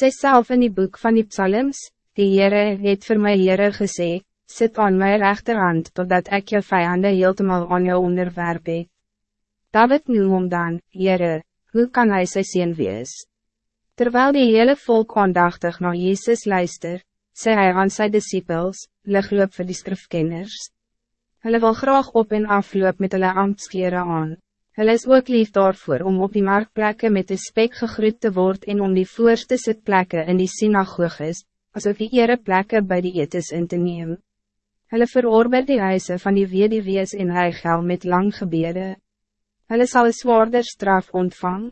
Sy self in die boek van die psalms, die Heere het vir my Heere gesê, sit aan my rechterhand totdat ik je vijanden heeltemal aan jou onderwerp het. David noem hom dan, Heere, hoe kan hij sy sien wees? Terwijl die hele volk aandachtig naar Jezus luister, sê hy aan sy disciples, ligloop vir die skrifkenners. Hulle wil graag op en afloop met hulle ambtskere aan. Hulle is ook lief daarvoor om op die marktplekke met de spek gegroet te worden en om die voorste sitplekke in die synagoges, asof die ereplekke by die etes in te neem. Hulle veroorber die huise van die wediwees en hy gel met lang gebede. Hulle sal een zwaarder straf ontvang.